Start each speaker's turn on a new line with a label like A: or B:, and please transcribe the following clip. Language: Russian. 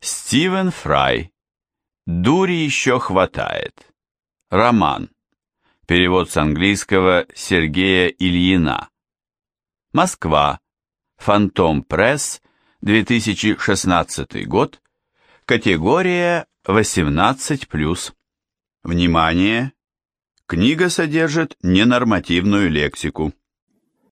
A: Стивен Фрай. Дури еще хватает. Роман. Перевод с английского Сергея Ильина. Москва. Фантом Пресс. 2016 год. Категория 18+. Внимание! Книга содержит ненормативную лексику.